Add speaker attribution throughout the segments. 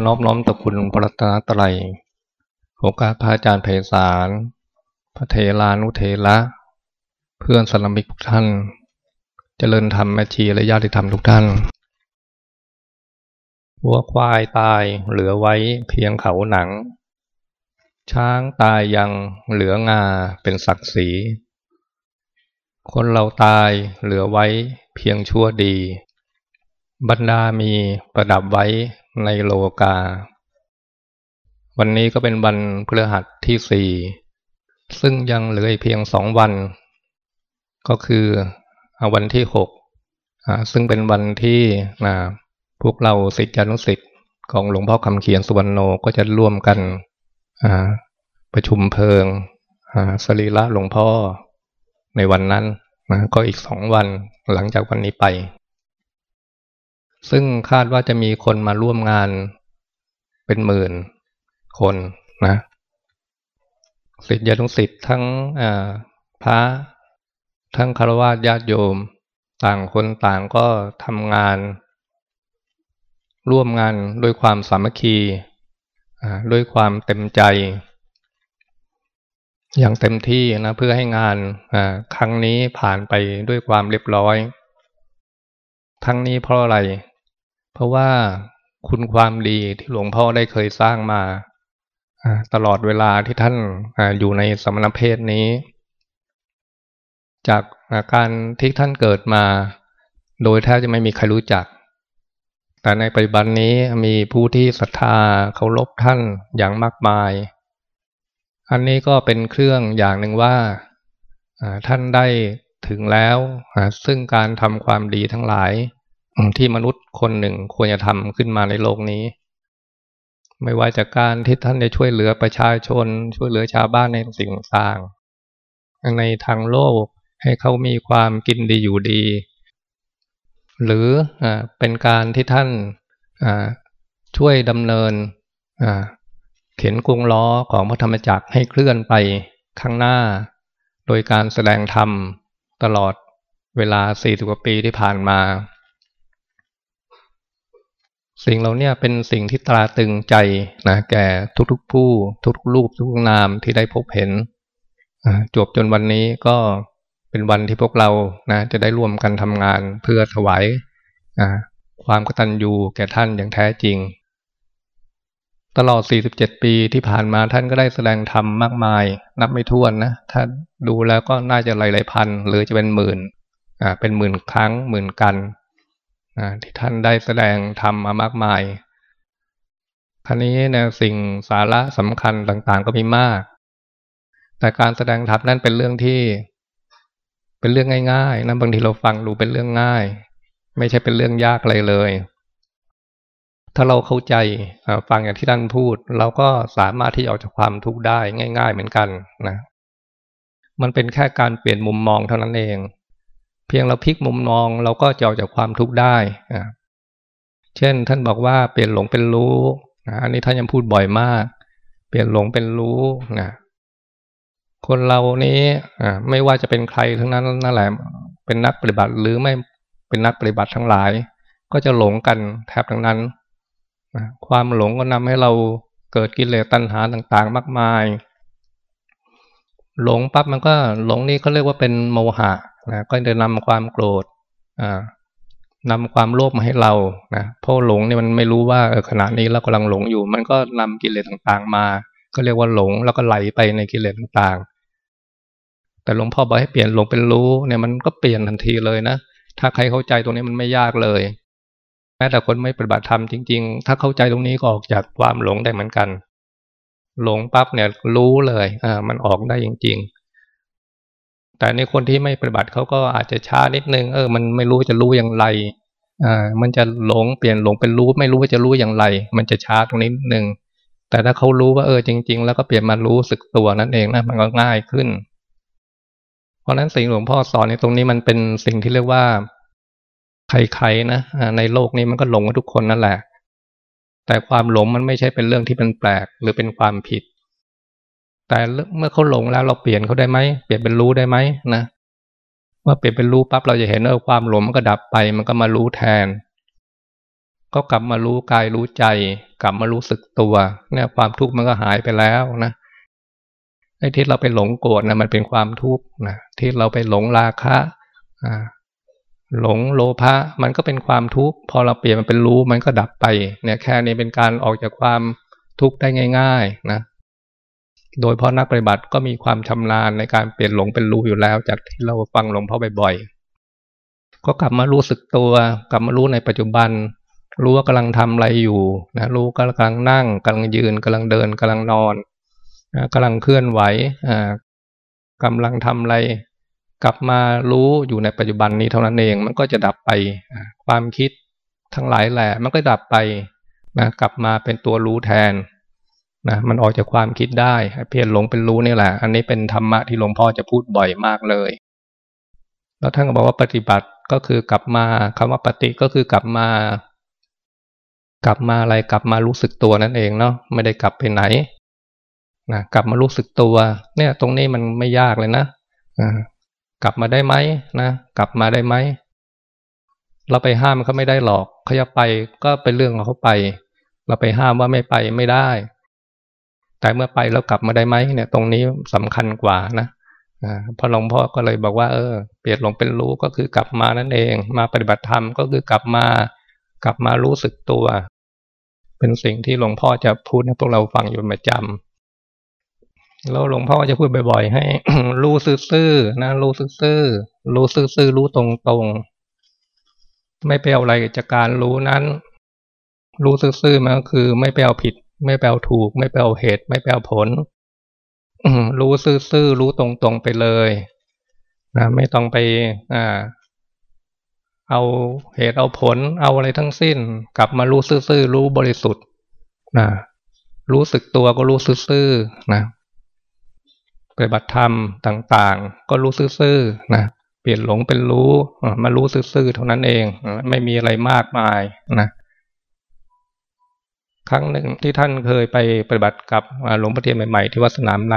Speaker 1: ขอนอบน้อมต่อคุณพระรัตนตรัยโอกาสพระอาจารย์ไพศาล พระเทลานุเทระเพื่อนสลมิกทุกท่านเจริญธรรมแม่ชีและญาติธรรมทุกท่านวัวควายตายเหลือไว้เพียงเขาหนัง ช้างตายยังเหลืองาเป็นศักดิ์ศรี คนเราตายเหลือไว้เพียงชั่วดี บรรดามีประดับไว้ ในโลกา วันนี้ก็เป็นวันพฤหัสที่สี่ซึ่งยังเหลือเพียงสองวัน ก็คือวันที่หกซึ่งเป็นวันที่พวกเราศิษยานุศิษย์ของหลวงพ่อคำเขียนสุวรรณโนก็จะร่วมกันประชุมเพลิงสรีระหลวงพ่อในวันนั้นนะก็อีกสองวันหลังจากวันนี้ไป ซึ่งคาดว่าจะมีคนมาร่วมงานเป็นหมื่นคนนะศิษยานุศิษย์ทั้งพระทั้งคารวะญาติโยม ต่างคนต่างก็ทำงาน ร่วมงานด้วยความสามัคคีด้วยความเต็มใจ อย่างเต็มที่นะเพื่อให้งานครั้งนี้ผ่านไปด้วยความเรียบร้อย ทั้งนี้เพราะอะไร เพราะว่าคุณความดีที่หลวงพ่อได้เคยสร้างมาตลอดเวลาที่ท่านอยู่ในสมณเพศนี้ จากการที่ท่านเกิดมา โดยแทบจะไม่มีใครรู้จัก แต่ในปัจจุบันนี้มีผู้ที่ศรัทธาเคารพท่านอย่างมากมาย อันนี้ก็เป็นเครื่องอย่างหนึ่งว่าท่านได้ถึงแล้วซึ่งการทำความดีทั้งหลาย ที่มนุษย์คนหนึ่งควรจะทำขึ้นมาในโลกนี้ ไม่ว่าจากการที่ท่านได้ช่วยเหลือประชาชน ช่วยเหลือชาวบ้านในสิ่งต่างในทางโลกให้เขามีความกินดีอยู่ดี หรืออเป็นการที่ท่านช่วยดำเนินเข็นกรุงล้อของพระธรรมจักรให้เคลื่อนไปข้างหน้า โดยการแสดงธรรมตลอดเวลา 40 กว่าปีที่ผ่านมา สิ่งเราเนี่ยเป็นสิ่งที่ตราตึงใจนะแก่ทุกๆผู้ ทุกๆรูปทุกนามที่ได้พบเห็นจบจนวันนี้ก็เป็นวันที่พวกเรานะจะได้ร่วมกันทำงานเพื่อถวายความกตัญญูแก่ท่านอย่างแท้จริง ตลอด 47 ปีที่ผ่านมาท่านก็ได้แสดงธรรมมากมาย นับไม่ถ้วนนะถ้าดูแล้วก็น่าจะหลายๆพัน หรือจะเป็นหมื่นเป็นหมื่นครั้งหมื่นกัน ที่ท่านได้แสดงธรรมมามากมายครั้นี้นะสิ่งสาระสำคัญต่างๆก็มีมาก แต่การแสดงธรรมนั้นเป็นเรื่องที่ เป็นเรื่องง่ายๆนะบางทีเราฟังดูเป็นเรื่องง่าย ไม่ใช่เป็นเรื่องยากอะไรเลย ถ้าเราเข้าใจฟังอย่างที่ท่านพูด เราก็สามารถที่ออกจากความทุกข์ได้ง่าย ๆ เหมือนกันนะ มันเป็นแค่การเปลี่ยนมุมมองเท่านั้นเอง เพียงเราพลิกมุมมองเราก็จะออกจากความทุกข์ได้เช่น ท่านบอกว่าเปลี่ยนหลงเป็นรู้อันนี้ท่านยังพูดบ่อยมาก เปลี่ยนหลงเป็นรู้นะคนเรานี้ไม่ว่าจะเป็นใครทั้งนั้นนั่นแหละเป็นนักปฏิบัติหรือไม่เป็นนักปฏิบัติทั้งหลาย ก็จะหลงกันแทบทั้งนั้นความหลงก็นำให้เราเกิดกิเลสตัณหาต่างๆ มากมาย หลงปั๊บมันก็หลงนี่เขาเรียกว่าเป็นโมหะนะก็จะนำความโกรธนำความโลภมาให้เรานะเพราะหลงเนี่ยมันไม่รู้ว่าขณะนี้เรากำลังหลงอยู่ มันก็นำกิเลสต่างๆ มา ก็เรียกว่าหลงแล้วก็ไหลไปในกิเลสต่างๆ แต่หลวงพ่อบอกให้เปลี่ยนหลงเป็นรู้เนี่ยมันก็เปลี่ยนทันทีเลยนะถ้าใครเข้าใจตรงนี้มันไม่ยากเลยแม้แต่คนไม่ปฏิบัติธรรมจริง ๆ ถ้าเข้าใจตรงนี้ก็ออกจากความหลงได้เหมือนกัน หลงปั๊บเนี่ยรู้เลยอ่ามันออกได้จริง ๆ แต่ในคนที่ไม่ปฏิบัติเขาก็อาจจะช้านิดนึง เออ มันไม่รู้จะรู้อย่างไรอ่ามันจะหลงเปลี่ยนหลงเป็นรู้ ไม่รู้ว่าจะรู้อย่างไร มันจะช้าตรงนี้หนึ่งแต่ถ้าเขารู้ว่าเออจริง ๆ แล้วก็เปลี่ยนมารู้สึกตัวนั่นเองนะมันก็ง่ายขึ้น เพราะฉะนั้นสิ่งหลวงพ่อสอนในตรงนี้มันเป็นสิ่งที่เรียกว่าใครๆนะในโลกนี้มันก็หลงกันทุกคนนั่นแหละ แต่ความหลงมันไม่ใช่เป็นเรื่องที่เป็นแปลกหรือเป็นความผิด แต่เมื่อเขาหลงแล้วเราเปลี่ยนเขาได้ไหมเปลี่ยนเป็นรู้ได้ไหมนะเมื่อเปลี่ยนเป็นรู้ปั๊บเราจะเห็นเออความหลงมันก็ดับไป มันก็มารู้แทน ก็กลับมารู้กายรู้ใจ กลับมารู้สึกตัวเนี่ยความทุกข์มันก็หายไปแล้วนะไอ้ที่เราไปหลงโกรธนะมันเป็นความทุกข์นะที่เราไปหลงราคะอ่า หลงโลภะมันก็เป็นความทุกข์พอเราเปลี่ยนมันเป็นรู้มันก็ดับไป เนี่ยแค่นี้เป็นการออกจากความทุกข์ได้ง่าย ๆ นะ โดยเพราะนักปฏิบัติก็มีความชำนาญในการเปลี่ยนหลงเป็นรู้อยู่แล้ว จากที่เราฟังหลวงพ่อบ่อยๆก็กลับมารู้สึกตัว กลับมารู้ในปัจจุบัน รู้ว่ากำลังทำอะไรอยู่นะรู้กำลังนั่งกำลังยืนกำลังเดินกำลังนอนนะกำลังเคลื่อนไหวอ่ากำลังทำอะไร กลับมารู้อยู่ในปัจจุบันนี้เท่านั้นเอง มันก็จะดับไปความคิดทั้งหลายแหละมันก็ดับไปนะกลับมาเป็นตัวรู้แทนนะมันออกจากความคิดได้เพียรหลงเป็นรู้นี่แหละ อันนี้เป็นธรรมะที่หลวงพ่อจะพูดบ่อยมากเลย แล้วท่านก็บอกว่าปฏิบัติก็คือกลับมาคำว่าปฏิก็คือกลับมา กลับมาอะไรกลับมารู้สึกตัวนั่นเองเนาะไม่ได้กลับไปไหนนะกลับมารู้สึกตัว เนี่ย ตรงนี้มันไม่ยากเลยนะ กลับมาได้ไหมนะ กลับมาได้ไหมเราไปห้ามเขาไม่ได้หรอกเขาจะไปก็เป็นเรื่องของเขาไป เราไปห้ามว่าไม่ไปไม่ได้ แต่เมื่อไปแล้วกลับมาได้ไหมเนี่ย ตรงนี้สำคัญกว่านะพอหลวงพ่อก็เลยบอกว่าเออ เปลี่ยนลงเป็นรู้ก็คือกลับมานั่นเอง มาปฏิบัติธรรมก็คือกลับมา กลับมารู้สึกตัว เป็นสิ่งที่หลวงพ่อจะพูดให้พวกเราฟังอยู่ประจำ แล้วหลวงพ่อจะพูดบ่อย ๆ ให้รู้ซื่อๆนะรู้ซื่อๆรู้ซื่อๆรู้ตรงๆ ไม่ไปเอาอะไรจากการรู้นั้น รู้ซื่อๆมันก็คือ ไม่ไปเอาผิด ไม่ไปเอาถูก ไม่ไปเอาเหตุ ไม่ไปเอาผลรู้ซื่อๆรู้ตรงๆไปเลยนะไม่ต้องไปอ่าเอาเหตุเอาผล เอาอะไรทั้งสิ้น กลับมารู้ซื่อๆรู้บริสุทธิ์นะรู้สึกตัวก็รู้ซื่อๆนะ ปฏิบัติธรรมต่างๆ ก็รู้ซื่อๆนะเปลี่ยนหลงเป็นรู้มารู้ซื่อๆเท่านั้นเอง ไม่มีอะไรมากมายนะครั้งหนึ่งที่ท่านเคยไปปฏิบัติกับหลวงพ่อเทียนใหม่ๆที่วัดสนามใน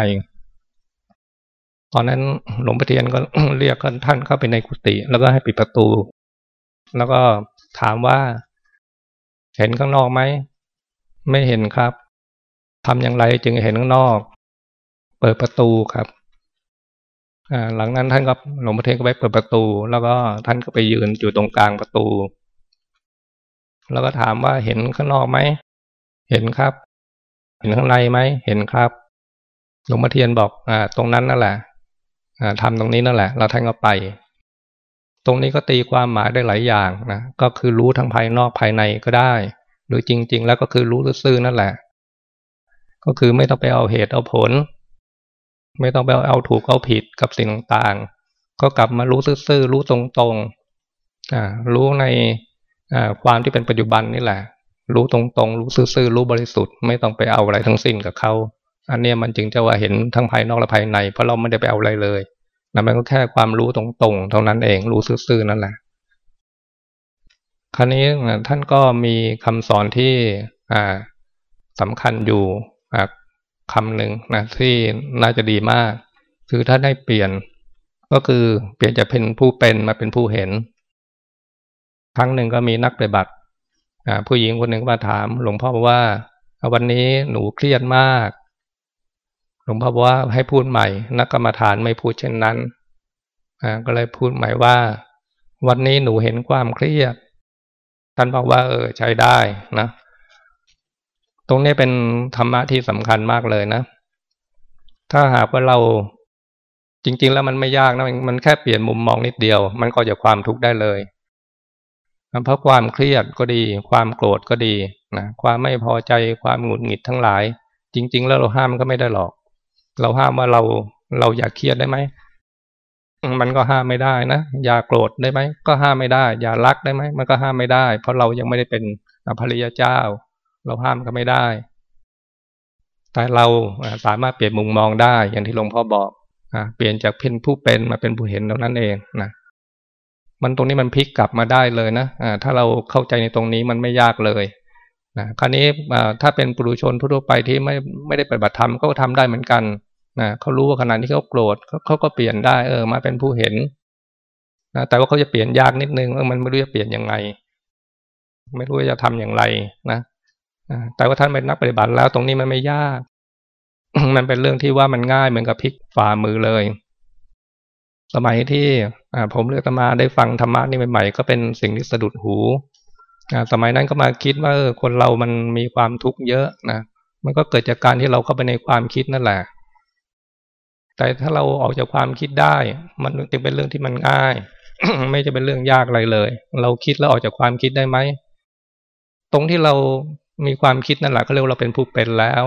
Speaker 1: ตอนนั้นหลวงพ่อเทียนก็เรียกท่านเข้าไปในกุฏิแล้วก็ให้ปิดประตู แล้วก็ถามว่า เห็นข้างนอกไหมไม่เห็นครับทำอย่างไรจึงเห็นข้างนอก เปิดประตูครับหลังนั้นท่านก็หลวงพ่อเทศก็ไปเปิดประตู แล้วก็ท่านก็ไปยืนอยู่ตรงกลางประตู แล้วก็ถามว่าเห็นข้างนอกไหมเห็นครับ เห็นข้างในไหมเห็นครับหลวงพ่อเทียนบอกอ่าตรงนั้นนั่นแหละอ่าทำตรงนี้นั่นแหละ เราท่านก็ไป ตรงนี้ก็ตีความหมายได้หลายอย่างนะก็คือรู้ทั้งภายนอกภายในก็ได้ หรือจริง ๆ แล้วก็คือรู้ซื่อนั่นแหละ ก็คือไม่ต้องไปเอาเหตุเอาผล ไม่ต้องไปเอาถูกเอาผิดกับสิ่งต่างๆ ก็กลับมารู้ซื่อๆรู้ตรงๆรู้ในความที่เป็นปัจจุบันนี่แหละ รู้ตรงๆ รู้ซื่อๆรู้บริสุทธิ์ ไม่ต้องไปเอาอะไรทั้งสิ้นกับเขาอันนี้มันจึงจะว่าเห็นทั้งภายนอกและภายใน เพราะเราไม่ได้ไปเอาอะไรเลยนะมันก็แค่ความรู้ตรงๆ เท่านั้นเองรู้ซื่อๆนั่นแหละคราวนี้ท่านก็มีคำสอนที่สำคัญอยู่ คำหนึ่งนะที่น่าจะดีมาก คือถ้าได้เปลี่ยน ก็คือเปลี่ยนจากเป็นผู้เป็นมาเป็นผู้เห็น ครั้งหนึ่งก็มีนักปฏิบัติผู้หญิงคนหนึ่งมาถามหลวงพ่อว่า วันนี้หนูเครียดมาก หลวงพ่อว่าให้พูดใหม่ นักกรรมฐานไม่พูดเช่นนั้นก็เลยพูดใหม่ว่า วันนี้หนูเห็นความเครียดท่านบอกว่า เออใช้ได้นะ ตรงนี้เป็นธรรมะที่สำคัญมากเลยนะ ถ้าหากว่าเราจริง ๆ แล้วมันไม่ยากนะมันแค่เปลี่ยนมุมมองนิดเดียว มันก็จะความทุกข์ได้เลยเพราะความเครียดก็ดี ความโกรธก็ดีนะความไม่พอใจความหงุดหงิดทั้งหลาย จริง ๆ แล้วเราห้ามมันก็ไม่ได้หรอก เราห้ามว่าเราเราอยากเครียดได้ไหมมันก็ห้ามไม่ได้นะอย่าโกรธได้ไหมก็ห้ามไม่ได้ อย่ารักได้ไหมมันก็ห้ามไม่ได้ เพราะเรายังไม่ได้เป็นพระริยเจ้า เราห้ามก็ไม่ได้ แต่เราสามารถเปลี่ยนมุมมองได้อย่างที่หลวงพ่อบอกเปลี่ยนจากเป็นผู้เป็นมาเป็นผู้เห็นเท่านั้นเองนะมันตรงนี้มันพลิกกลับมาได้เลยนะถ้าเราเข้าใจในตรงนี้มันไม่ยากเลยนะคราวนี้ถ้าเป็นปุถุชนทั่วไปที่ไม่ไม่ได้ปฏิบัติธรรมก็ทำได้เหมือนกันนะเขารู้ว่าขณะที่เขาโกรธเขาก็เปลี่ยนได้เออมาเป็นผู้เห็นนะแต่ว่าเขาจะเปลี่ยนยากนิดนึงว่ามันไม่รู้จะเปลี่ยนยังไง ไม่รู้จะทำอย่างไรนะ แต่ว่าท่านเป็นนักปฏิบัติแล้วตรงนี้มันไม่ยาก มันเป็นเรื่องที่ว่ามันง่ายเหมือนกับพลิกฝ่ามือเลย สมัยที่ผมเลือกมาได้ฟังธรรมะนี่ใหม่ๆก็เป็นสิ่งที่สะดุดหูสมัยนั้นก็มาคิดว่าคนเรามันมีความทุกข์เยอะนะมันก็เกิดจากการที่เราเข้าไปในความคิดนั่นแหละ แต่ถ้าเราออกจากความคิดได้ มันจึงเป็นเรื่องที่มันง่าย ไม่จะเป็นเรื่องยากอะไรเลย เราคิดแล้วออกจากความคิดได้ไหม ตรงที่เรา มีความคิดนั่นแหละก็เรียกว่าเราเป็นผู้เป็นแล้ว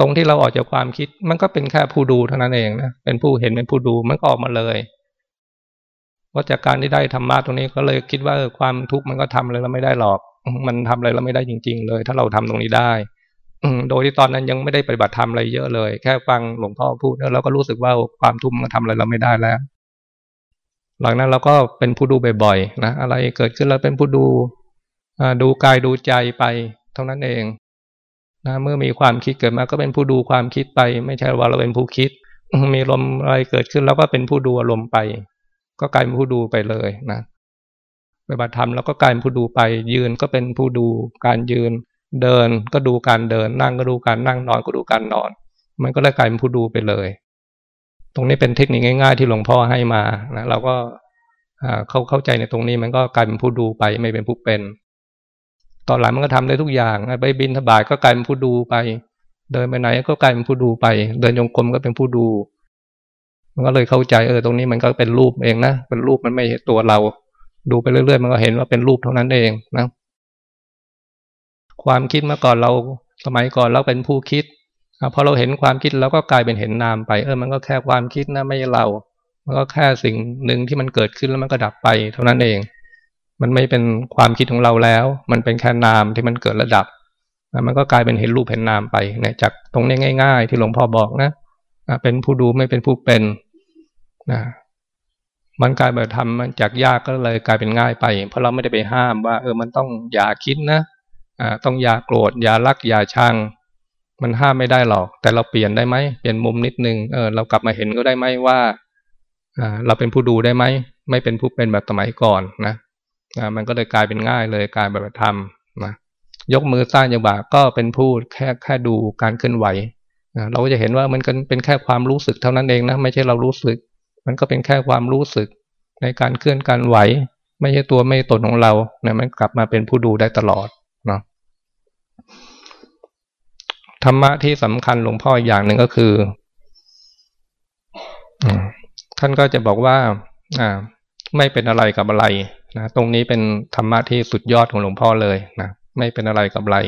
Speaker 1: ตรงที่เราออกจากความคิด มันก็เป็นแค่ผู้ดูเท่านั้นเองนะเป็นผู้เห็นเป็นผู้ดูมันก็ออกมาเลยเพราจากการที่ได้ธรรมะตรงนี้ก็เลยคิดว่าความทุกข์มันก็ทำอะไรเราไม่ได้หรอก มันทำอะไรเราไม่ได้จริง ๆ เลย ถ้าเราทำตรงนี้ได้โดยที่ตอนนั้นยังไม่ได้ปฏิบัติธรรมอะไรเยอะเลย แค่ฟังหลวงพ่อพูดแล้วเราก็รู้สึกว่าความทุกข์มันทำอะไรเราไม่ได้แล้ว หลังนั้นเราก็เป็นผู้ดูบ่อยๆนะอะไรเกิดขึ้นเราเป็นผู้ดู ดูกายดูใจไป เท่านั้นเองนะเมื่อมีความคิดเกิดมาก็เป็นผู้ดูความคิดไป ไม่ใช่ว่าเราเป็นผู้คิด มีลมอะไรเกิดขึ้นเราก็เป็นผู้ดูอารมณ์ไป ก็กลายเป็นผู้ดูไปเลยนะปฏิบัติธรรมแล้วก็กลายเป็นผู้ดูไป ยืนก็เป็นผู้ดูการยืน เดินก็ดูการเดิน นั่งก็ดูการนั่งนอนก็ดูการนอน มันก็เลยกลายเป็นผู้ดูไปเลย ตรงนี้เป็นเทคนิคง่าย ๆ ที่หลวงพ่อให้มานะเราก็เข้าเข้าใจในตรงนี้มันก็กลายเป็นผู้ดูไปไม่เป็นผู้เป็น ตอนหลังมันก็ทำได้ทุกอย่างไปบินทบาทก็กลายเป็นผู้ดูไป เดินไปไหนก็กลายเป็นผู้ดูไป เดินยงกลมก็เป็นผู้ดู มันก็เลยเข้าใจเออตรงนี้มันก็เป็นรูปเองนะเป็นรูปมันไม่ใช่ตัวเรา ดูไปเรื่อยๆ มันก็เห็นว่าเป็นรูปเท่านั้นเองนะ ความคิดเมื่อก่อนเราสมัยก่อนเราเป็นผู้คิดพอเราเห็นความคิดเราก็กลายเป็นเห็นนามไป เออมันก็แค่ความคิดนะไม่ใช่เรา มันก็แค่สิ่งหนึ่งที่มันเกิดขึ้นแล้วมันก็ดับไปเท่านั้นเอง มันไม่เป็นความคิดของเราแล้ว มันเป็นแค่นามที่มันเกิดระดับมันก็กลายเป็นเห็นรูปเห็นนามไปเนี่ยจากตรงนี้ง่าย ๆ ที่หลวงพ่อบอกนะเป็นผู้ดูไม่เป็นผู้เป็นนะมันกลายแบบทำจากยากก็เลยกลายเป็นง่ายไป เพราะเราไม่ได้ไปห้ามว่า เออมันต้องอย่าคิดนะต้องอย่าโกรธอย่ารักอย่าชังมันห้ามไม่ได้หรอก แต่เราเปลี่ยนได้ไหมเปลี่ยนมุมนิดนึงเออเรากลับมาเห็นก็ได้ไหมว่าเราเป็นผู้ดูได้ไหมไม่เป็นผู้เป็นแบบสมัยก่อนนะ มันก็เลยกลายเป็นง่ายเลยกลายแบบทำนะยกมือสร้างยังบาก็เป็นผู้แค่แค่ดูการเคลื่อนไหวเราก็จะเห็นว่ามันเป็นแค่ความรู้สึกเท่านั้นเองนะไม่ใช่เรารู้สึก มันก็เป็นแค่ความรู้สึกในการเคลื่อนการไหว ไม่ใช่ตัวไม่ตนของเราเนี่ยมันกลับมาเป็นผู้ดูได้ตลอดเนาะธรรมะที่สำคัญหลวงพ่ออย่างหนึ่งก็คือท่านก็จะบอกว่า อ่า ไม่เป็นอะไรกับอะไรนะตรงนี้เป็นธรรมะที่สุดยอดของหลวงพ่อเลยนะไม่เป็นอะไรกับอะไร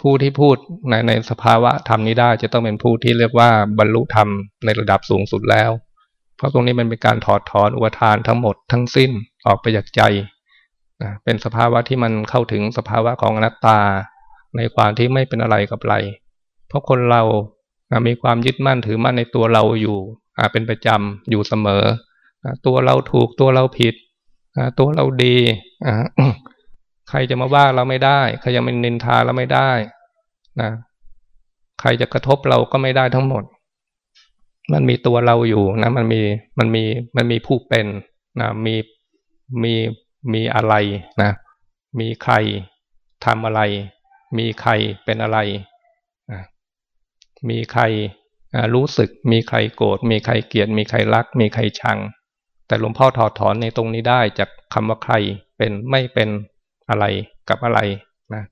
Speaker 1: ผู้ที่พูดในในสภาวะธรรมนี้ได้จะต้องเป็นผู้ที่เรียกว่าบรรลุธรรมในระดับสูงสุดแล้ว เพราะตรงนี้มันเป็นการถอดถอนอุปทานทั้งหมดทั้งสิ้นออกไปจากใจนะเป็นสภาวะที่มันเข้าถึงสภาวะของอนัตตา ในความที่ไม่เป็นอะไรกับอะไร เพราะคนเรามีความยึดมั่นถือมั่นในตัวเราอยู่เป็นประจำอยู่เสมอ ตัวเราถูกตัวเราผิดตัวเราดีใครจะมาว่าเราไม่ได้ใครจะมานินทาเราไม่ได้นะใครจะกระทบเราก็ไม่ได้ทั้งหมด มันมีตัวเราอยู่นะ มันมีมันมีมันมีผู้เป็นนะมีมีมีอะไรนะ มีใครทำอะไร มีใครเป็นอะไรมีใครรู้สึก มีใครโกรธมีใครเกลียด มีใครรัก มีใครชัง แต่หลวงพ่อถอดถอนในตรงนี้ได้จากคำว่าใครเป็นไม่เป็นอะไรกับอะไรนะ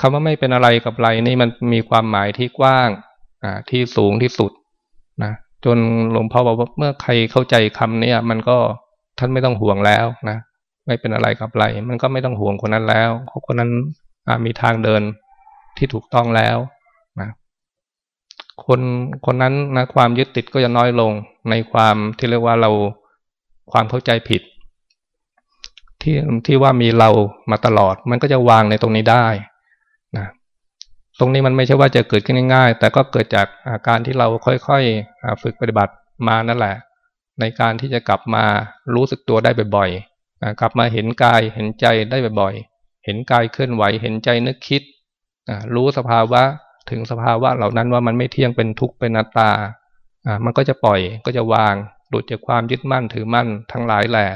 Speaker 1: คำว่าไม่เป็นอะไรกับอะไรนี่มันมีความหมายที่กว้างที่สูงที่สุดนะจนหลวงพ่อบอกว่าเมื่อใครเข้าใจคำนี้มันก็ท่านไม่ต้องห่วงแล้วนะไม่เป็นอะไรกับอะไร มันก็ไม่ต้องห่วงคนนั้นแล้วคนนั้นมีทางเดินที่ถูกต้องแล้ว คนคนนั้นนะความยึดติดก็จะน้อยลงในความที่เรียกว่าเราความเข้าใจผิด ที่ที่ว่ามีเรามาตลอด มันก็จะวางในตรงนี้ได้นะตรงนี้มันไม่ใช่ว่าจะเกิดขึ้นง่ายๆ แต่ก็เกิดจากอาการที่เราค่อยๆฝึกปฏิบัติมานั่นแหละ ในการที่จะกลับมารู้สึกตัวได้บ่อยๆกลับมาเห็นกายเห็นใจได้บ่อยๆเห็นกายเคลื่อนไหวเห็นใจนึกคิดรู้สภาวะ ถึงสภาวะเหล่านั้นว่ามันไม่เที่ยงเป็นทุกข์เป็นนัตตามันก็จะปล่อยก็จะวางหลุดจากความยึดมั่นถือมั่นทั้งหลายแหละ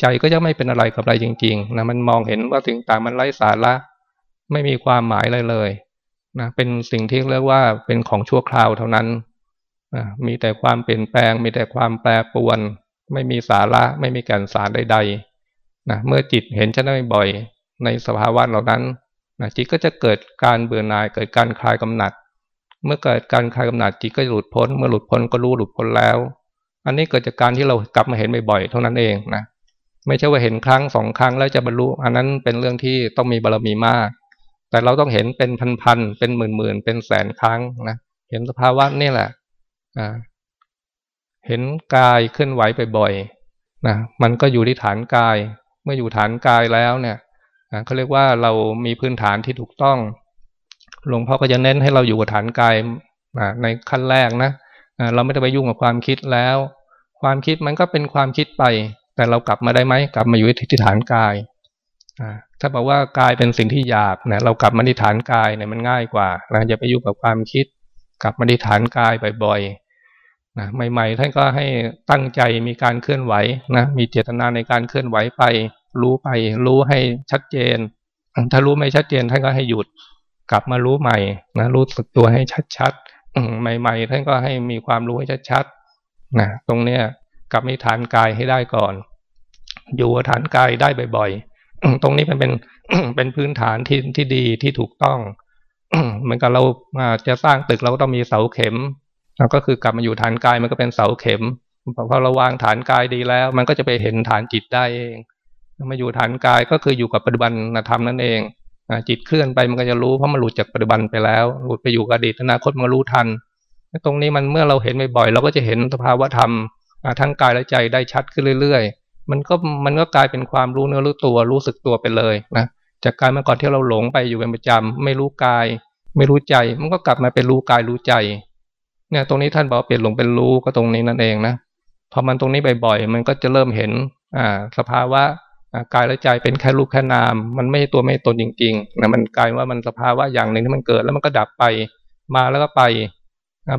Speaker 1: ใจก็จะไม่เป็นอะไรกับอะไรจริงๆนะมันมองเห็นว่าสิ่งต่างมันไร้สาระ ไม่มีความหมายอะไรเลยนะเป็นสิ่งที่เรียกว่าเป็นของชั่วคราวเท่านั้นนะมีแต่ความเปลี่ยนแปลง มีแต่ความแปรปรวน ไม่มีสาระ ไม่มีแการสารใดๆนะเมื่อจิตเห็นชนะบ่อย ในสภาวะเหล่านั้น นะจิตก็จะเกิดการเบื่อหน่ายเกิดการคลายกำหนัด เมื่อเกิดการคลายกำหนัดจิตก็หลุดพ้น เมื่อหลุดพ้นก็รู้หลุดพ้นแล้ว อันนี้เกิดจากการที่เรากลับมาเห็นบ่อยๆเท่านั้นเองนะไม่ใช่ว่าเห็นครั้งสองครั้งแล้วจะบรรลุ อันนั้นเป็นเรื่องที่ต้องมีบารรมีมาก แต่เราต้องเห็นเป็นพันๆเป็นหมื่นๆเป็นแสนครั้งนะเห็นสภาวะนี่แหละอ่าเห็นกายเคลื่อนไหวบ่อยๆนะมันก็อยู่ที่ฐานกาย เมื่ออยู่ฐานกายแล้วเนี่ย เขาเรียกว่าเรามีพื้นฐานที่ถูกต้อง หลวงพ่อก็จะเน้นให้เราอยู่กับฐานกายในขั้นแรกนะเราไม่ได้ไปยุ่งกับความคิดแล้ว ความคิดมันก็เป็นความคิดไป แต่เรากลับมาได้ไหมกลับมาอยู่ที่ฐานกายถ้าบอกว่ากายเป็นสิ่งที่หยาบนะเรากลับมาที่ฐานกายเนี่ยมันง่ายกว่านะอย่าไปยุ่งกับความคิด กลับมาที่ฐานกายบ่อยๆนะใหม่ๆท่านก็ให้ตั้งใจมีการเคลื่อนไหวนะมีเจตนาในการเคลื่อนไหวไป รู้ไป รู้ให้ชัดเจน ถ้ารู้ไม่ชัดเจนท่านก็ให้หยุด กลับมารู้ใหม่นะรู้สึกตัวให้ชัดๆใหม่ ๆ ท่านก็ให้มีความรู้ให้ชัดๆนะตรงเนี้ยกลับมีฐานกายให้ได้ก่อน อยู่ฐานกายได้บ่อยๆตรงนี้มันเป็นเป็นพื้นฐานที่ที่ดีที่ถูกต้องเหมือนกับเราจะสร้างตึกเราก็ต้องมีเสาเข็มแล้วก็คือกลับมาอยู่ฐานกายมันก็เป็นเสาเข็มพอเราวางฐานกายดีแล้ว มันก็จะไปเห็นฐานจิตได้เอง มาอยู่ฐานกายก็คืออยู่กับปัจจุบันธรรมนั่นเองจิตเคลื่อนไปมันก็จะรู้เพราะมันหลุดจากปัจจุบันไปแล้วหลุดไปอยู่กับอดีตอนาคตมันรู้ทันตรงนี้มันเมื่อเราเห็นบ่อยๆเราก็จะเห็นสภาวะธรรมทั้งกายและใจได้ชัดขึ้นเรื่อย ๆ มันก็มันก็กลายเป็นความรู้เนื้อรู้ตัวรู้สึกตัวไปเลยนะจากการเมื่อก่อนที่เราหลงไปอยู่เป็นประจำไม่รู้กาย ไม่รู้ใจ มันก็กลับมาเป็นรู้กายรู้ใจเนี่ยตรงนี้ท่านบอกเปลี่ยนหลงเป็นรู้ก็ตรงนี้นั่นเองนะพอมันตรงนี้บ่อยๆมันก็จะเริ่มเห็นอ่าสภาวะ กายและใจเป็นแค่รูปแค่นาม มันไม่ใช่ตัวไม่ตนจริงๆนะมันกลายว่ามันสภาวะอย่างหนึ่งที่มันเกิดแล้วมันก็ดับไปมาแล้วก็ไป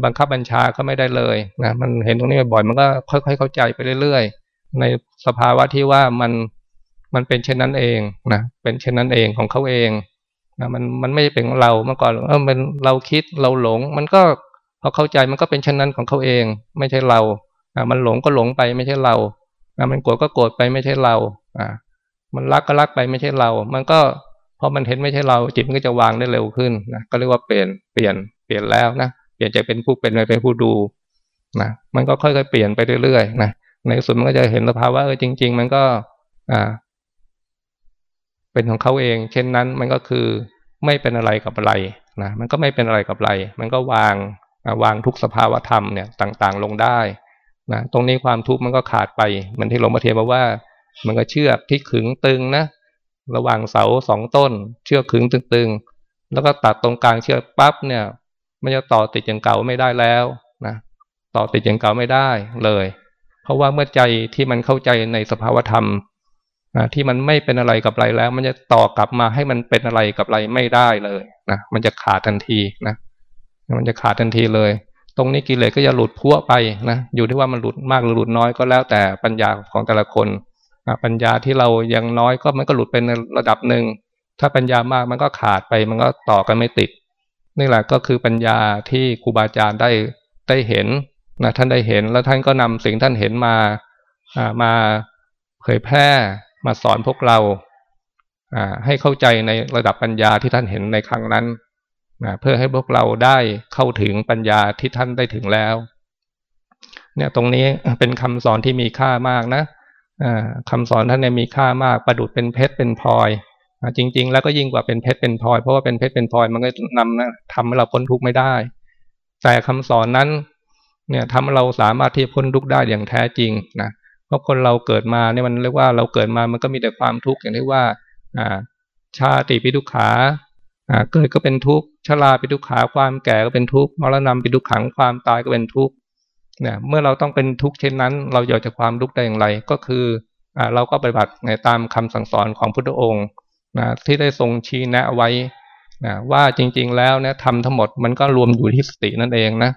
Speaker 1: บังคับบัญชาก็ไม่ได้เลยนะมันเห็นตรงนี้บ่อยมันก็ค่อย ๆ เข้าใจไปเรื่อยๆ ในสภาวะที่ว่ามันมันเป็นเช่นนั้นเองนะเป็นเช่นนั้นเองของเขาเองนะมันมันไม่เป็นของเราเมื่อก่อนเออมันเราคิดเราหลง มันก็พอเข้าใจมันก็เป็นเช่นนั้นของเขาเอง ไม่ใช่เราอ่ามันหลงก็หลงไปไม่ใช่เราอ่ามันโกรธก็โกรธไปไม่ใช่เราอ่า มันรักก็รักไปไม่ใช่เรา มันก็พอมันเห็นไม่ใช่เรา จิตมันก็จะวางได้เร็วขึ้นนะก็เรียกว่าเปลี่ยนเปลี่ยนเปลี่ยนแล้วนะเปลี่ยนจากเป็นผู้เป็นไปเป็นผู้ดูนะมันก็ค่อยๆเปลี่ยนไปเรื่อยๆนะในสุดมันก็จะเห็นสภาวะเออจริง ๆ มันก็ อ่า เป็นของเขาเอง เช่นนั้นมันก็คือไม่เป็นอะไรกับอะไรนะมันก็ไม่เป็นอะไรกับอะไร มันก็วางวางทุกสภาวะธรรมเนี่ยต่าง ๆ ลงได้นะตรงนี้ความทุกข์มันก็ขาดไปมันที่หลวงพ่อเทียนบอกว่า มันก็เชือกที่ขึงตึงนะระหว่างเสาสองต้น เชือกขึงตึงๆ แล้วก็ตัดตรงกลางเชือกปั๊บเนี่ยมันจะต่อติดอย่างเก่าไม่ได้แล้วนะต่อติดอย่างเก่าไม่ได้เลย เพราะว่าเมื่อใจที่มันเข้าใจในสภาวธรรมนะที่มันไม่เป็นอะไรกับอะไรแล้ว มันจะต่อกลับมาให้มันเป็นอะไรกับอะไรไม่ได้เลยนะมันจะขาดทันทีนะมันจะขาดทันทีเลย ตรงนี้กิเลสก็จะหลุดพัวไปนะอยู่ที่ว่ามันหลุดมากหรือหลุดน้อยก็แล้วแต่ปัญญาของแต่ละคน ปัญญาที่เรายังน้อยก็มันก็หลุดเป็นระดับหนึ่ง ถ้าปัญญามากมันก็ขาดไปมันก็ต่อกันไม่ติด นี่แหละก็คือปัญญาที่ครูบาอาจารย์ได้ได้เห็นนะท่านได้เห็นแล้วท่านก็นำสิ่งท่านเห็นมามาเผยแพร่มาสอนพวกเราให้เข้าใจในระดับปัญญาที่ท่านเห็นในครั้งนั้นนะเพื่อให้พวกเราได้เข้าถึงปัญญาที่ท่านได้ถึงแล้ว เนี่ยตรงนี้เป็นคำสอนที่มีค่ามากนะ คำสอนท่านเนี่ยมีค่ามากประดุดเป็นเพชรเป็นพลอยจริง ๆ แล้วก็ยิ่งกว่าเป็นเพชรเป็นพลอยเพราะว่าเป็นเพชรเป็นพลอยมันก็นำนะทำให้เราพ้นทุกข์ไม่ได้ แต่คำสอนนั้น เนี่ยทำให้เราสามารถที่พ้นทุกข์ได้อย่างแท้จริงนะเพราะคนเราเกิดมาเนี่ยมันเรียกว่าเราเกิดมามันก็มีแต่ความทุกข์อย่างที่ว่าอ่าชาติปิทุกขาอ่าเกิดก็เป็นทุกข์ชราปิทุกขาความแก่ก็เป็นทุกข์มรณะปิทุกขังความตายก็เป็นทุกข์ เนี่ยเมื่อเราต้องเป็นทุกข์เช่นนั้น เราอยากจะความทุกข์ได้อย่างไร ก็คืออ่าเราก็ปฏิบัติในตามคำสั่งสอนของพุทธองค์นะที่ได้ทรงชี้แนะไว้นะว่าจริงๆแล้วเนี่ยทำทั้งหมดมันก็รวมอยู่ที่สตินั่นเองนะ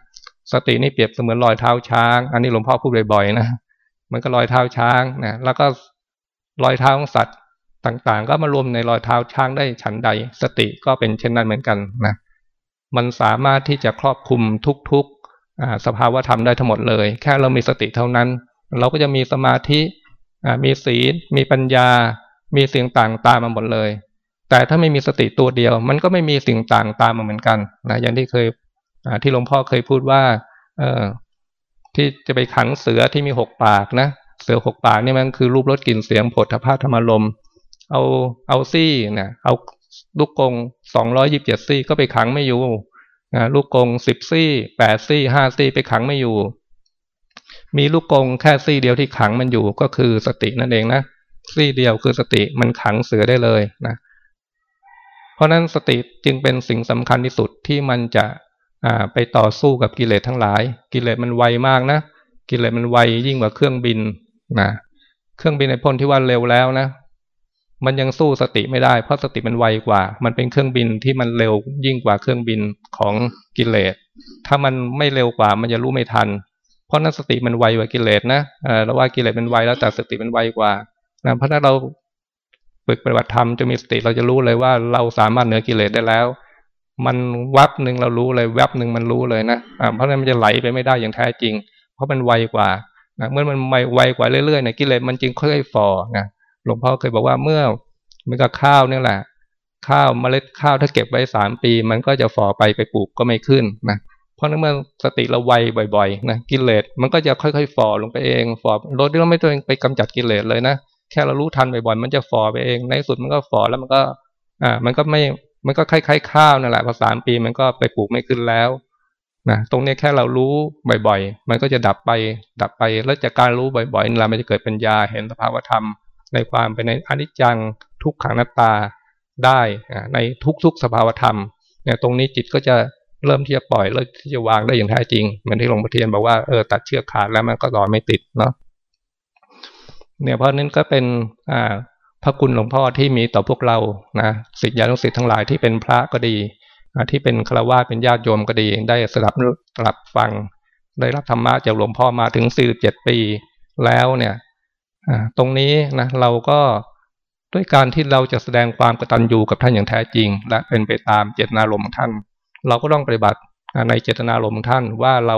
Speaker 1: สตินี่เปรียบเสมือนรอยเท้าช้าง อันนี้หลวงพ่อพูดบ่อยๆนะมันก็รอยเท้าช้างนะแล้วก็รอยเท้าของสัตว์ต่างๆ ก็มารวมในรอยเท้าช้างได้ฉันใด สติก็เป็นเช่นนั้นเหมือนกันนะมันสามารถที่จะครอบคลุมทุกๆ สภาวะธรรมได้ทั้งหมดเลย แค่เรามีสติเท่านั้น เราก็จะมีสมาธิมีศีลมีปัญญา มีสิ่งต่างตามมาหมดเลย แต่ถ้าไม่มีสติตัวเดียว มันก็ไม่มีสิ่งต่างตามมาเหมือนกันนะอย่างที่เคยที่หลวงพ่อเคยพูดว่าเออที่จะไปขังเสือที่มีหกปากนะเสือหกปากนี่มันคือรูปรสกลิ่นเสียงผลธาธรรมลมเอาเอาซี่เนี่ยเอาลูกกงสองร้อยยิบเจ็ดซี่ก็ไปขังไม่อยู่ นะลูกกงสิบซี่แปดซี่ห้าซี่ไปขังไม่อยู่ มีลูกกงแค่ซี่เดียวที่ขังมันอยู่ก็คือสตินั่นเองนะซี่เดียวคือสติมันขังเสือได้เลยนะ เพราะนั้นสติจึงเป็นสิ่งสำคัญที่สุดที่มันจะไปต่อสู้กับกิเลสทั้งหลาย กิเลสมันไวมากนะกิเลสมันไวยิ่งกว่าเครื่องบินนะเครื่องบินในพลที่ว่าเร็วแล้วนะ มันยังสู้สติไม่ได้ เพราะสติมันไวกว่า มันเป็นเครื่องบินที่มันเร็วยิ่งกว่าเครื่องบินของกิเลส ถ้ามันไม่เร็วกว่ามันจะรู้ไม่ทัน เพราะนั้นสติมันไวกว่ากิเลสนะเราว่ากิเลสมันไวแล้วแต่สติมันไวกว่านะเพราะถ้าเราฝึกปฏิบัติธรรมจะมีสติเราจะรู้เลยว่าเราสามารถเหนือกิเลสได้แล้ว มันวับหนึ่งเรารู้เลยแวบหนึ่งมันรู้เลยนะเพราะนั้นมันจะไหลไปไม่ได้อย่างแท้จริง เพราะมันไวกว่านะเมื่อมันไวกว่าเรื่อยๆเนี่ยกิเลสมันจึงค่อยๆฝ่อนะ หลวงพ่อเคยบอกว่าเมื่อมันก็ข้าวนี่แหละ ข้าวเมล็ดข้าวถ้าเก็บไว้สามปี มันก็จะฝ่อไปไปปลูกก็ไม่ขึ้นนะเพราะนั้นเมื่อสติเราไวบ่อยๆนะกิเลสมันก็จะค่อยๆฝ่อลงไปเองฝ่อลดเราไม่ต้องไปกำจัดกิเลสเลยนะแค่เรารู้ทันบ่อยๆมันจะฝ่อไปเองในสุดมันก็ฝ่อแล้วมันก็อ่ามันก็ไม่มันก็คล้ายๆข้าวนั่นแหละพอสามปีมันก็ไปปลูกไม่ขึ้นแล้วนะตรงนี้แค่เรารู้บ่อยๆ มันก็จะดับไป ดับไป แล้วจากการรู้บ่อยๆนี่แหละมันจะเกิดปัญญาเห็นสภาวธรรม ในความเป็นในอนิจจังทุกขังนัตตาได้ในทุกๆสภาวธรรมเนี่ยตรงนี้จิตก็จะเริ่มที่จะปล่อยเริ่มที่จะวางได้อย่างแท้จริงเหมือนที่หลวงพ่อเทียนบอกว่าเออตัดเชือกขาดแล้วมันก็ต่อไม่ติดเนาะเนี่ยเพราะนั้นก็เป็นอ่าพระคุณหลวงพ่อที่มีต่อพวกเรานะสิทธิานุสิทธิ์ทั้งหลายที่เป็นพระก็ดีที่เป็นฆราวาสเป็นญาติโยมก็ดี ได้สลับกลับฟัง ได้รับธรรมะจากหลวงพ่อมาถึงสี่สิบเจ็ดปี แล้วเนี่ย ตรงนี้นะเราก็ด้วยการที่เราจะแสดงความกตัญญูกับท่านอย่างแท้จริง และเป็นไปตามเจตนารมณ์ของท่าน เราก็ต้องปฏิบัติในเจตนารมณ์ของท่านว่าเรา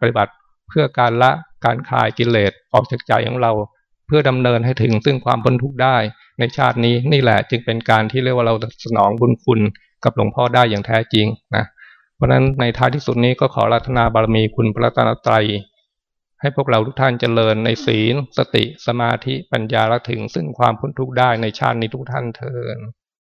Speaker 1: ปฏิบัติเพื่อการละการคลายกิเลสออกจากใจของเรา เพื่อดำเนินให้ถึงซึ่งความพ้นทุกข์ได้ในชาตินี้นี่แหละจึงเป็นการที่เรียกว่าเราสนองบุญคุณกับหลวงพ่อได้อย่างแท้จริงนะเพราะฉะนั้นในท้ายที่สุดนี้ก็ขอรัตนาบารมีคุณพระตนตรัย ให้พวกเราทุกท่านเจริญในศีล สติ สมาธิ ปัญญาและถึงซึ่งความพ้นทุกข์ได้ในชาตินี้ทุกท่านเทอ